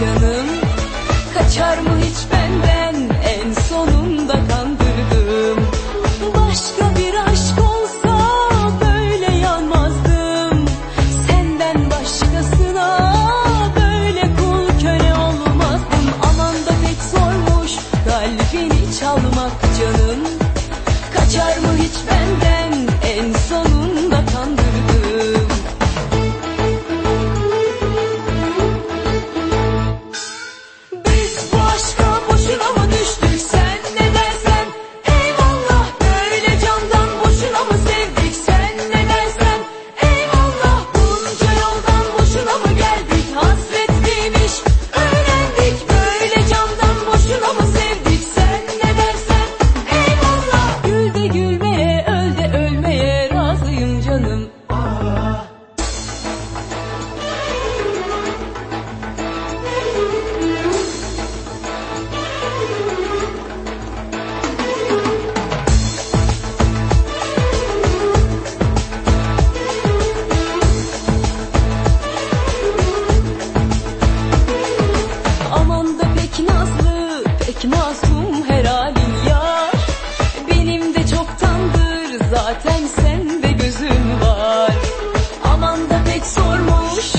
canım. Kaçar mı hiç benden? En sonunda kandırdım. Başka bir aşk olsa böyle yanmazdım. Senden başkasına böyle kul köle olmazdım. Aman da pek zormuş kalbini çalmak canım.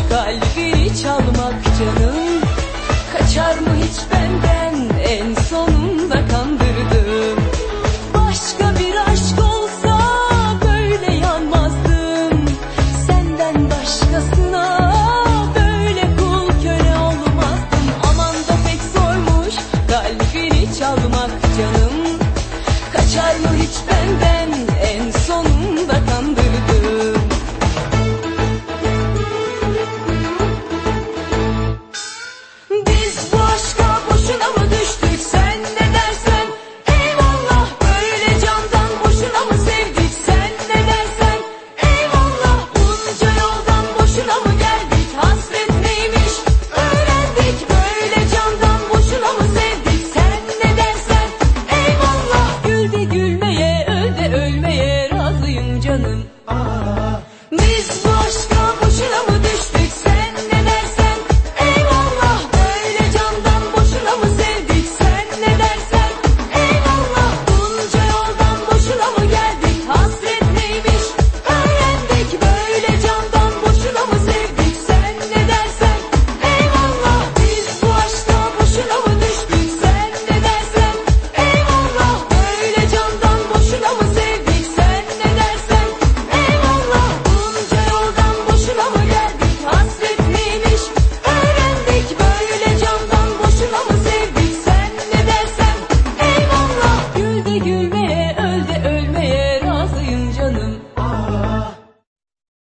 在 canım